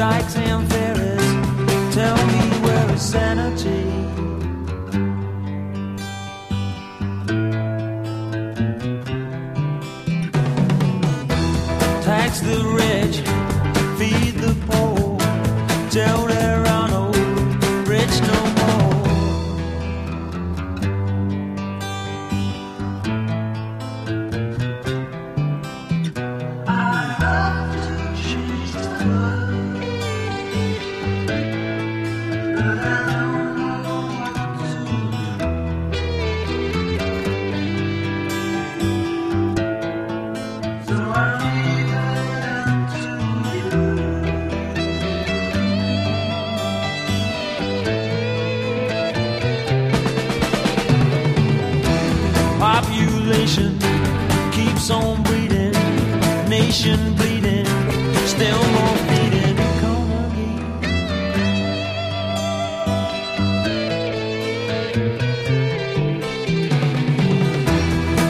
dykes and ferries. Tell me where is sanity? Tax the rich, feed the poor. Tell Population keeps on breeding, nation bleeding, still more feeding economy.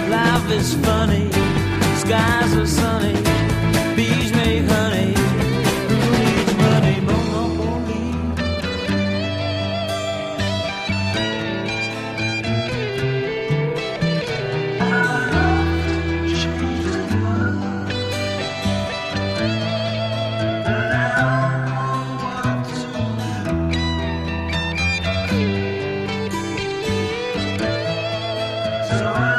Life is funny, skies are sunny, bees Bye.